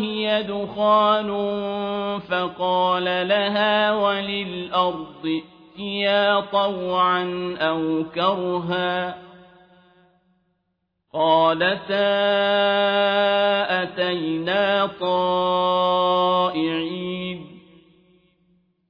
وهي دخان فقال لها وللأرض ائتيا طوعا أو كرها قالتا أتينا طائعين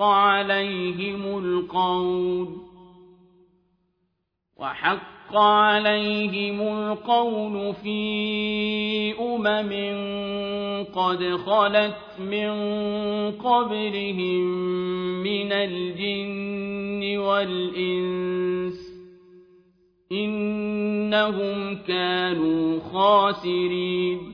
عليهم القول وحق عليهم القول في أمم قد خلت من قبلهم من الجن والإنس إنهم كانوا خاسرين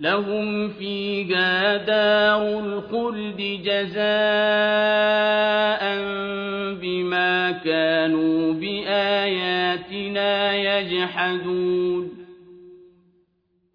لهم فيها دار الخلد جزاء بما كانوا بآياتنا يجحدون.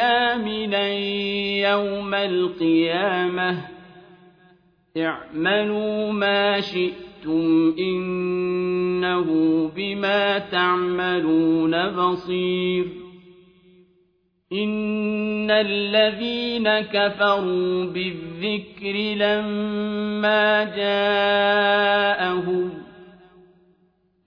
آمنا يوم القيامة اعملوا ما شئتم إنه بما تعملون بصير إن الذين كفروا بالذكر لما جاءهم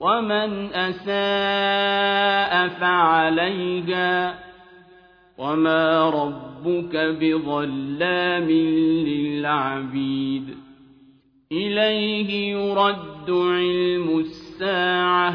ومن أساء فعليها وما ربك بظلام للعبيد إليه يرد علم الساعة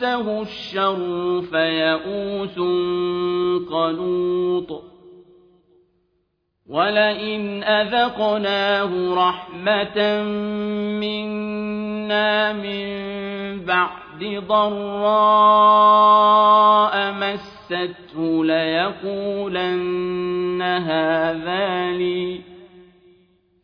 مسه الشر فيئوس قنوط. ولئن أذقناه رحمة منا من بعد ضراء مسته ليقولن هذا لي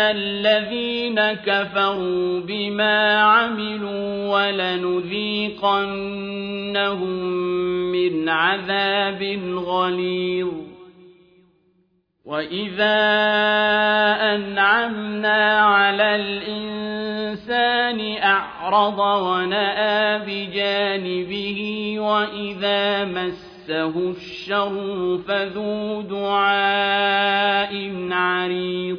الذين كفروا بما عملوا ولنذيقنهم من عذاب غليظ وإذا أنعمنا على الإنسان أعرض ونأى بجانبه وإذا مس مسه الشر فذو دعاء عريض